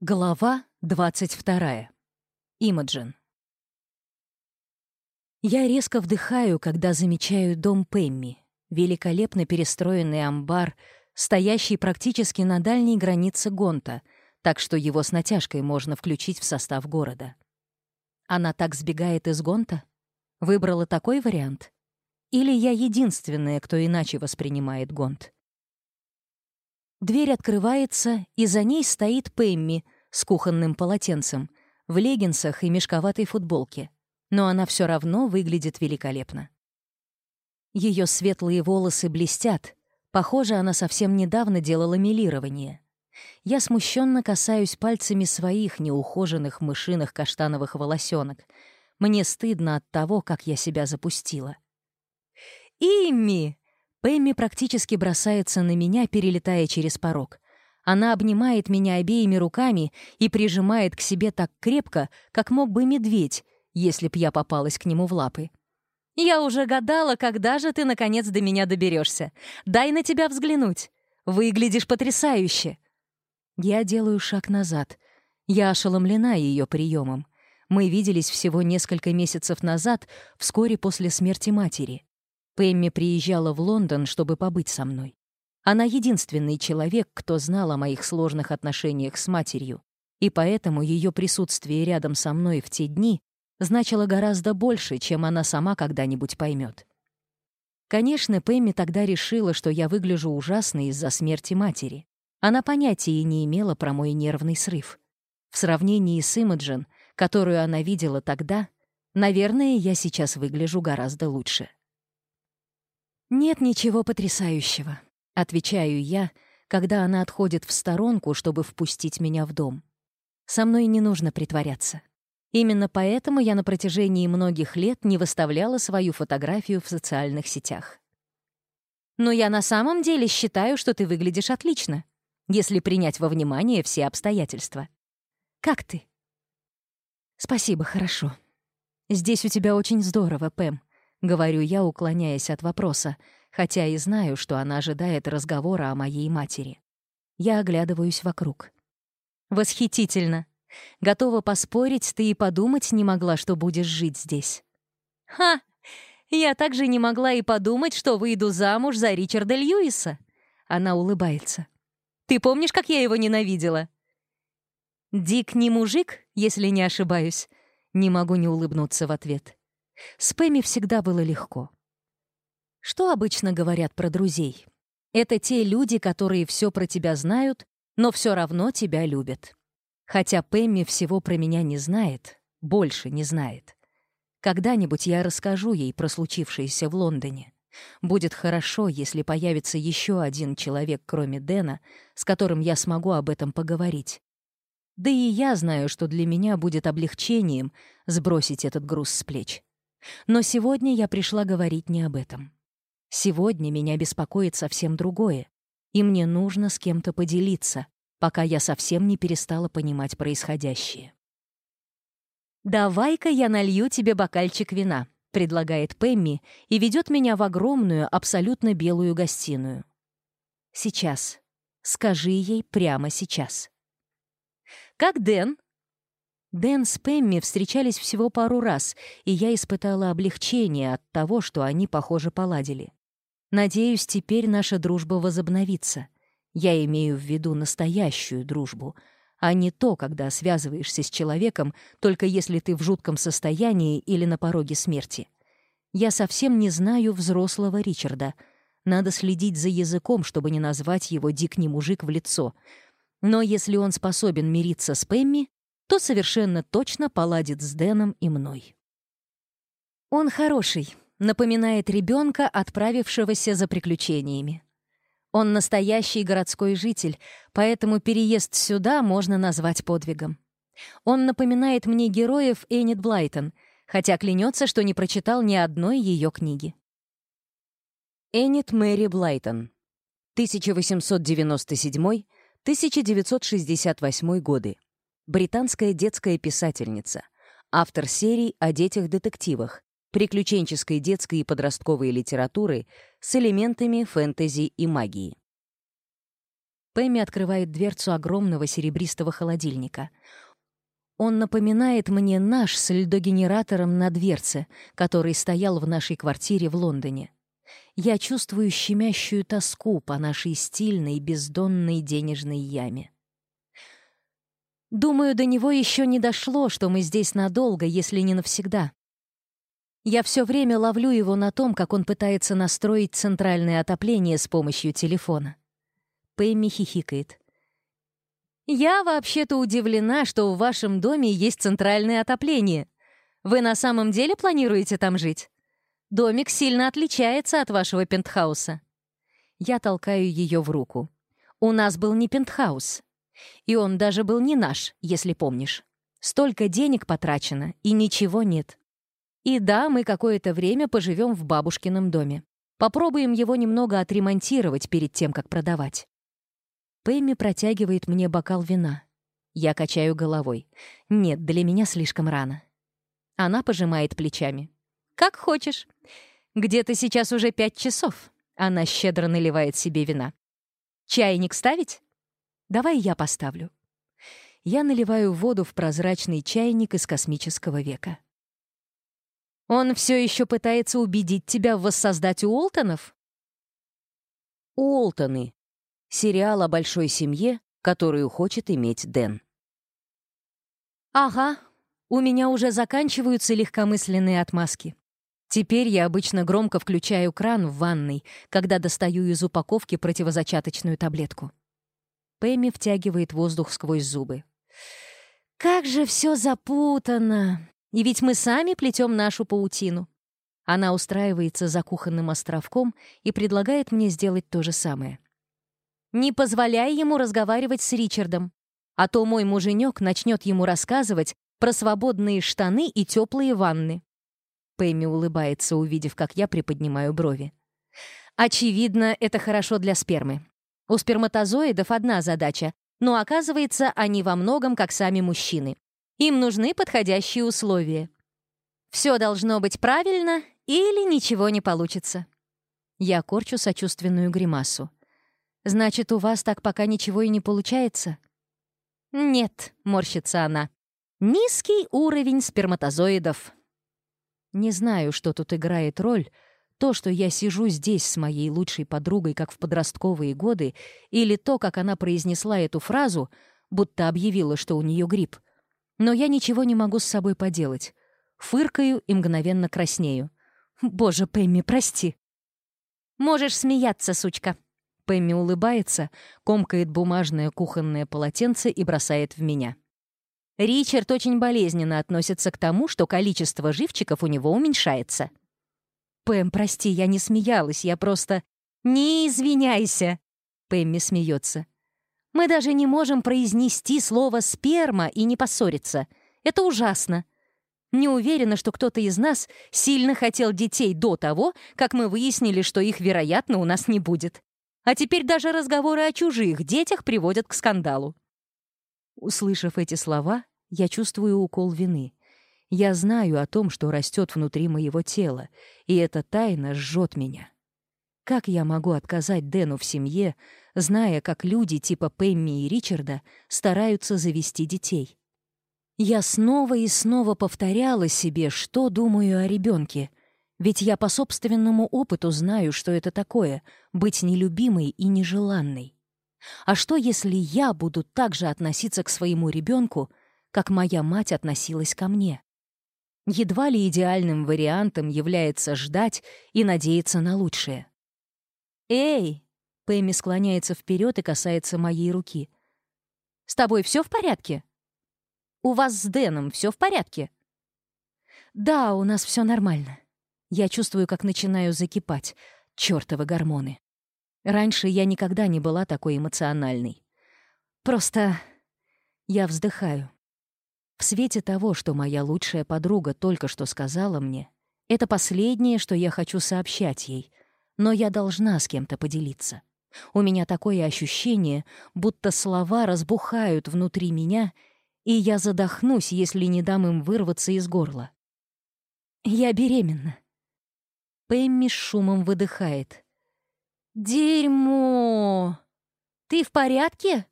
Глава 22. Имаджин. Я резко вдыхаю, когда замечаю дом Пэмми, великолепно перестроенный амбар, стоящий практически на дальней границе Гонта, так что его с натяжкой можно включить в состав города. Она так сбегает из Гонта? Выбрала такой вариант? Или я единственная, кто иначе воспринимает Гонт? Дверь открывается, и за ней стоит Пэмми с кухонным полотенцем, в леггинсах и мешковатой футболке. Но она все равно выглядит великолепно. Ее светлые волосы блестят. Похоже, она совсем недавно делала милирование. Я смущенно касаюсь пальцами своих неухоженных мышиных каштановых волосенок. Мне стыдно от того, как я себя запустила. «Имми!» Пэмми практически бросается на меня, перелетая через порог. Она обнимает меня обеими руками и прижимает к себе так крепко, как мог бы медведь, если б я попалась к нему в лапы. «Я уже гадала, когда же ты, наконец, до меня доберешься. Дай на тебя взглянуть. Выглядишь потрясающе!» Я делаю шаг назад. Я ошеломлена ее приемом. Мы виделись всего несколько месяцев назад, вскоре после смерти матери. Пэмми приезжала в Лондон, чтобы побыть со мной. Она единственный человек, кто знал о моих сложных отношениях с матерью, и поэтому ее присутствие рядом со мной в те дни значило гораздо больше, чем она сама когда-нибудь поймет. Конечно, Пэмми тогда решила, что я выгляжу ужасно из-за смерти матери. Она понятия не имела про мой нервный срыв. В сравнении с Имаджин, которую она видела тогда, наверное, я сейчас выгляжу гораздо лучше. «Нет ничего потрясающего», — отвечаю я, когда она отходит в сторонку, чтобы впустить меня в дом. «Со мной не нужно притворяться. Именно поэтому я на протяжении многих лет не выставляла свою фотографию в социальных сетях. Но я на самом деле считаю, что ты выглядишь отлично, если принять во внимание все обстоятельства. Как ты? Спасибо, хорошо. Здесь у тебя очень здорово, Пэм. Говорю я, уклоняясь от вопроса, хотя и знаю, что она ожидает разговора о моей матери. Я оглядываюсь вокруг. «Восхитительно! Готова поспорить, ты и подумать не могла, что будешь жить здесь». «Ха! Я также не могла и подумать, что выйду замуж за Ричарда Льюиса!» Она улыбается. «Ты помнишь, как я его ненавидела?» «Дик не мужик, если не ошибаюсь?» Не могу не улыбнуться в ответ. С Пэмми всегда было легко. Что обычно говорят про друзей? Это те люди, которые все про тебя знают, но все равно тебя любят. Хотя Пэмми всего про меня не знает, больше не знает. Когда-нибудь я расскажу ей про случившееся в Лондоне. Будет хорошо, если появится еще один человек, кроме Дэна, с которым я смогу об этом поговорить. Да и я знаю, что для меня будет облегчением сбросить этот груз с плеч. Но сегодня я пришла говорить не об этом. Сегодня меня беспокоит совсем другое, и мне нужно с кем-то поделиться, пока я совсем не перестала понимать происходящее. «Давай-ка я налью тебе бокальчик вина», — предлагает Пэмми и ведет меня в огромную, абсолютно белую гостиную. «Сейчас. Скажи ей прямо сейчас». «Как Дэн?» Дэн с Пэмми встречались всего пару раз, и я испытала облегчение от того, что они, похоже, поладили. Надеюсь, теперь наша дружба возобновится. Я имею в виду настоящую дружбу, а не то, когда связываешься с человеком, только если ты в жутком состоянии или на пороге смерти. Я совсем не знаю взрослого Ричарда. Надо следить за языком, чтобы не назвать его «дикний мужик» в лицо. Но если он способен мириться с Пэмми, то совершенно точно поладит с Дэном и мной. Он хороший, напоминает ребенка, отправившегося за приключениями. Он настоящий городской житель, поэтому переезд сюда можно назвать подвигом. Он напоминает мне героев Эннет Блайтон, хотя клянется, что не прочитал ни одной ее книги. Эннет Мэри Блайтон, 1897-1968 годы британская детская писательница, автор серий о детях-детективах, приключенческой детской и подростковой литературы с элементами фэнтези и магии. Пэмми открывает дверцу огромного серебристого холодильника. Он напоминает мне наш с льдогенератором на дверце, который стоял в нашей квартире в Лондоне. Я чувствую щемящую тоску по нашей стильной бездонной денежной яме. Думаю, до него еще не дошло, что мы здесь надолго, если не навсегда. Я все время ловлю его на том, как он пытается настроить центральное отопление с помощью телефона. Пэмми хихикает. «Я вообще-то удивлена, что в вашем доме есть центральное отопление. Вы на самом деле планируете там жить? Домик сильно отличается от вашего пентхауса». Я толкаю ее в руку. «У нас был не пентхаус, и он даже был не наш, если помнишь. Столько денег потрачено, и ничего нет. И да, мы какое-то время поживем в бабушкином доме. Попробуем его немного отремонтировать перед тем, как продавать. Пэмми протягивает мне бокал вина. Я качаю головой. Нет, для меня слишком рано. Она пожимает плечами. «Как хочешь. Где-то сейчас уже пять часов». Она щедро наливает себе вина. «Чайник ставить?» Давай я поставлю. Я наливаю воду в прозрачный чайник из космического века. Он все еще пытается убедить тебя воссоздать Уолтонов? Уолтоны. Сериал о большой семье, которую хочет иметь Дэн. Ага, у меня уже заканчиваются легкомысленные отмазки. Теперь я обычно громко включаю кран в ванной, когда достаю из упаковки противозачаточную таблетку. Пэмми втягивает воздух сквозь зубы. «Как же все запутано! И ведь мы сами плетем нашу паутину!» Она устраивается за кухонным островком и предлагает мне сделать то же самое. «Не позволяй ему разговаривать с Ричардом, а то мой муженек начнет ему рассказывать про свободные штаны и теплые ванны». Пэмми улыбается, увидев, как я приподнимаю брови. «Очевидно, это хорошо для спермы. У сперматозоидов одна задача, но оказывается, они во многом как сами мужчины. Им нужны подходящие условия. Все должно быть правильно или ничего не получится. Я корчу сочувственную гримасу. «Значит, у вас так пока ничего и не получается?» «Нет», — морщится она. «Низкий уровень сперматозоидов». Не знаю, что тут играет роль — то, что я сижу здесь с моей лучшей подругой, как в подростковые годы, или то, как она произнесла эту фразу, будто объявила, что у нее грипп. Но я ничего не могу с собой поделать. Фыркаю и мгновенно краснею. «Боже, Пэмми, прости!» «Можешь смеяться, сучка!» Пэмми улыбается, комкает бумажное кухонное полотенце и бросает в меня. Ричард очень болезненно относится к тому, что количество живчиков у него уменьшается. «Пэм, прости, я не смеялась, я просто...» «Не извиняйся!» Пэмми смеется. «Мы даже не можем произнести слово «сперма» и не поссориться. Это ужасно. Не уверена, что кто-то из нас сильно хотел детей до того, как мы выяснили, что их, вероятно, у нас не будет. А теперь даже разговоры о чужих детях приводят к скандалу». Услышав эти слова, я чувствую укол вины. Я знаю о том, что растет внутри моего тела, и эта тайна жжет меня. Как я могу отказать Дэну в семье, зная, как люди типа Пэмми и Ричарда стараются завести детей? Я снова и снова повторяла себе, что думаю о ребенке, ведь я по собственному опыту знаю, что это такое — быть нелюбимой и нежеланной. А что, если я буду так же относиться к своему ребенку, как моя мать относилась ко мне? едва ли идеальным вариантом является ждать и надеяться на лучшее. «Эй!» — Пэмми склоняется вперед и касается моей руки. «С тобой все в порядке?» «У вас с Дэном все в порядке?» «Да, у нас все нормально. Я чувствую, как начинаю закипать. Чёртовы гормоны. Раньше я никогда не была такой эмоциональной. Просто я вздыхаю. В свете того, что моя лучшая подруга только что сказала мне, это последнее, что я хочу сообщать ей, но я должна с кем-то поделиться. У меня такое ощущение, будто слова разбухают внутри меня, и я задохнусь, если не дам им вырваться из горла. «Я беременна». Пэмми с шумом выдыхает. «Дерьмо! Ты в порядке?»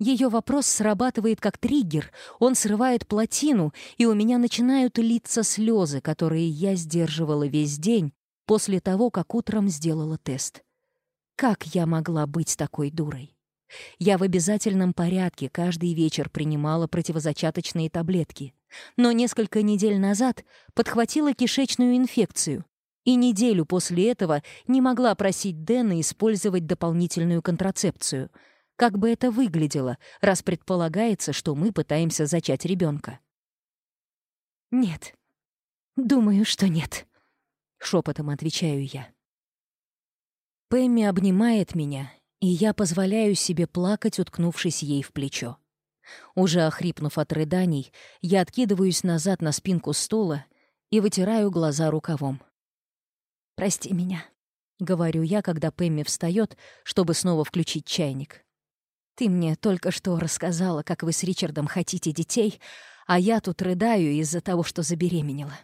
Ее вопрос срабатывает как триггер, он срывает плотину, и у меня начинают литься слезы, которые я сдерживала весь день после того, как утром сделала тест. Как я могла быть такой дурой? Я в обязательном порядке каждый вечер принимала противозачаточные таблетки, но несколько недель назад подхватила кишечную инфекцию, и неделю после этого не могла просить Дэна использовать дополнительную контрацепцию — как бы это выглядело, раз предполагается, что мы пытаемся зачать ребенка. «Нет. Думаю, что нет», — шепотом отвечаю я. Пэмми обнимает меня, и я позволяю себе плакать, уткнувшись ей в плечо. Уже охрипнув от рыданий, я откидываюсь назад на спинку стула и вытираю глаза рукавом. «Прости меня», — говорю я, когда Пэмми встает, чтобы снова включить чайник. Ты мне только что рассказала, как вы с Ричардом хотите детей, а я тут рыдаю из-за того, что забеременела.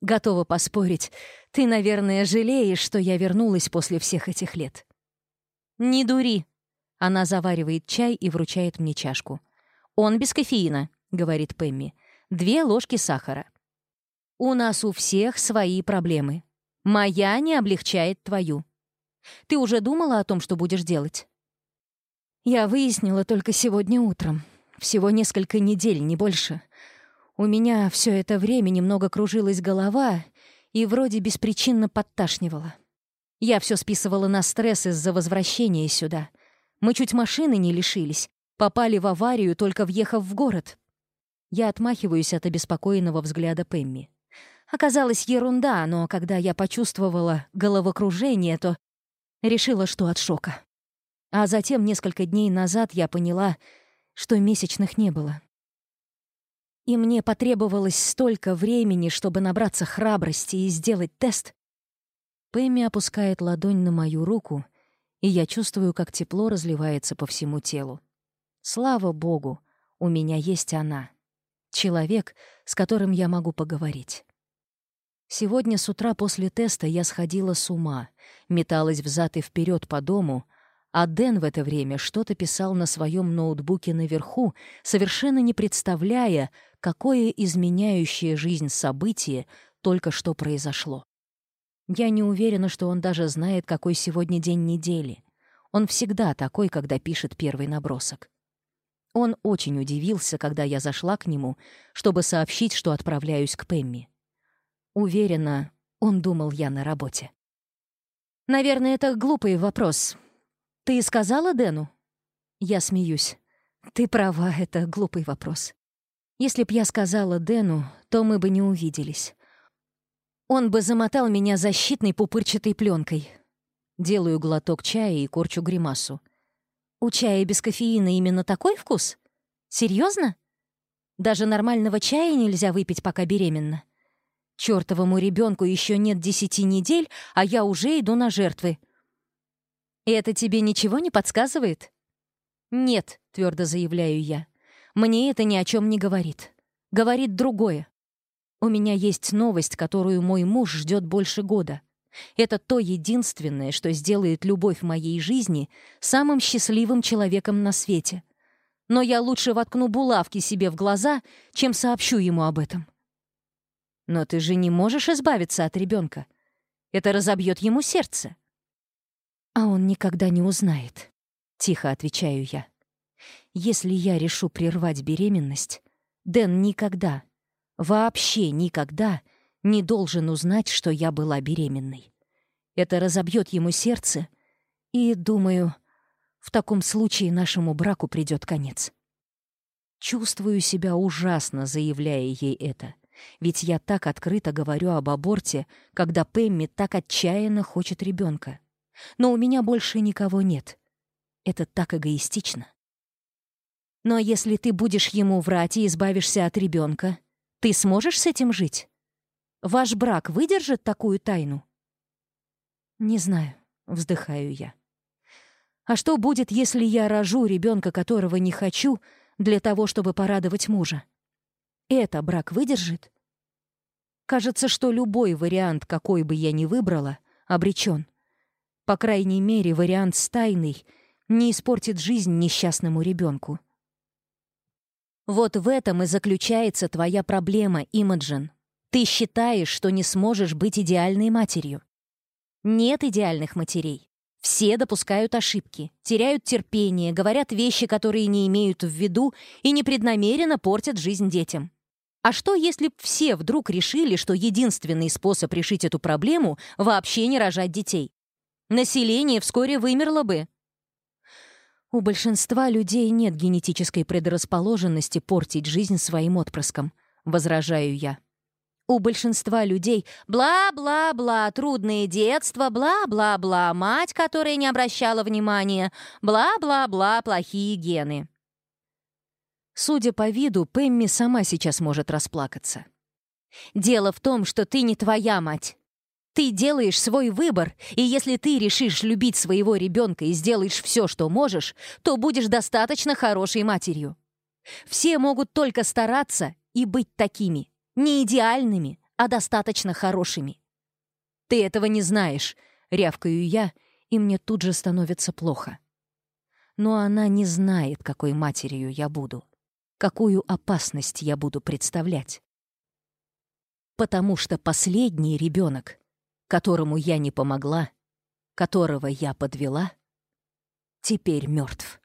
Готова поспорить, ты, наверное, жалеешь, что я вернулась после всех этих лет. Не дури. Она заваривает чай и вручает мне чашку. Он без кофеина, говорит Пэмми. Две ложки сахара. У нас у всех свои проблемы. Моя не облегчает твою. Ты уже думала о том, что будешь делать? Я выяснила только сегодня утром. Всего несколько недель, не больше. У меня все это время немного кружилась голова и вроде беспричинно подташнивала. Я все списывала на стресс из-за возвращения сюда. Мы чуть машины не лишились, попали в аварию, только въехав в город. Я отмахиваюсь от обеспокоенного взгляда Пэмми. Оказалось ерунда, но когда я почувствовала головокружение, то решила, что от шока. А затем несколько дней назад я поняла, что месячных не было. И мне потребовалось столько времени, чтобы набраться храбрости и сделать тест. Пэмми опускает ладонь на мою руку, и я чувствую, как тепло разливается по всему телу. Слава богу, у меня есть она. Человек, с которым я могу поговорить. Сегодня с утра после теста я сходила с ума, металась взад и вперед по дому — а Дэн в это время что-то писал на своем ноутбуке наверху, совершенно не представляя, какое изменяющее жизнь событие только что произошло. Я не уверена, что он даже знает, какой сегодня день недели. Он всегда такой, когда пишет первый набросок. Он очень удивился, когда я зашла к нему, чтобы сообщить, что отправляюсь к Пэмми. Уверена, он думал я на работе. «Наверное, это глупый вопрос», ты сказала Дэну? Я смеюсь. Ты права, это глупый вопрос. Если б я сказала Дэну, то мы бы не увиделись. Он бы замотал меня защитной пупырчатой пленкой. Делаю глоток чая и корчу гримасу. У чая без кофеина именно такой вкус? Серьезно? Даже нормального чая нельзя выпить, пока беременна. Чёртовому ребенку еще нет десяти недель, а я уже иду на жертвы. И это тебе ничего не подсказывает? Нет, твердо заявляю я. Мне это ни о чем не говорит. Говорит другое. У меня есть новость, которую мой муж ждет больше года. Это то единственное, что сделает любовь моей жизни самым счастливым человеком на свете. Но я лучше воткну булавки себе в глаза, чем сообщу ему об этом. Но ты же не можешь избавиться от ребенка. Это разобьет ему сердце. «А он никогда не узнает», — тихо отвечаю я. «Если я решу прервать беременность, Дэн никогда, вообще никогда не должен узнать, что я была беременной. Это разобьет ему сердце, и, думаю, в таком случае нашему браку придет конец». Чувствую себя ужасно, заявляя ей это. Ведь я так открыто говорю об аборте, когда Пэмми так отчаянно хочет ребенка. но у меня больше никого нет. Это так эгоистично. Но если ты будешь ему врать и избавишься от ребенка, ты сможешь с этим жить? Ваш брак выдержит такую тайну? Не знаю, вздыхаю я. А что будет, если я рожу ребенка, которого не хочу, для того, чтобы порадовать мужа? Это брак выдержит? Кажется, что любой вариант, какой бы я ни выбрала, обречен. По крайней мере, вариант с тайной не испортит жизнь несчастному ребенку. Вот в этом и заключается твоя проблема, Имаджин. Ты считаешь, что не сможешь быть идеальной матерью. Нет идеальных матерей. Все допускают ошибки, теряют терпение, говорят вещи, которые не имеют в виду и непреднамеренно портят жизнь детям. А что, если б все вдруг решили, что единственный способ решить эту проблему — вообще не рожать детей? Население вскоре вымерло бы. У большинства людей нет генетической предрасположенности портить жизнь своим отпрыском, возражаю я. У большинства людей бла-бла-бла, трудное детство, бла-бла-бла, мать, которая не обращала внимания, бла-бла-бла, плохие гены. Судя по виду, Пэмми сама сейчас может расплакаться. «Дело в том, что ты не твоя мать. Ты делаешь свой выбор, и если ты решишь любить своего ребенка и сделаешь все, что можешь, то будешь достаточно хорошей матерью. Все могут только стараться и быть такими. Не идеальными, а достаточно хорошими. «Ты этого не знаешь», — рявкаю я, и мне тут же становится плохо. Но она не знает, какой матерью я буду, какую опасность я буду представлять. Потому что последний ребенок — которому я не помогла, которого я подвела, теперь мертв.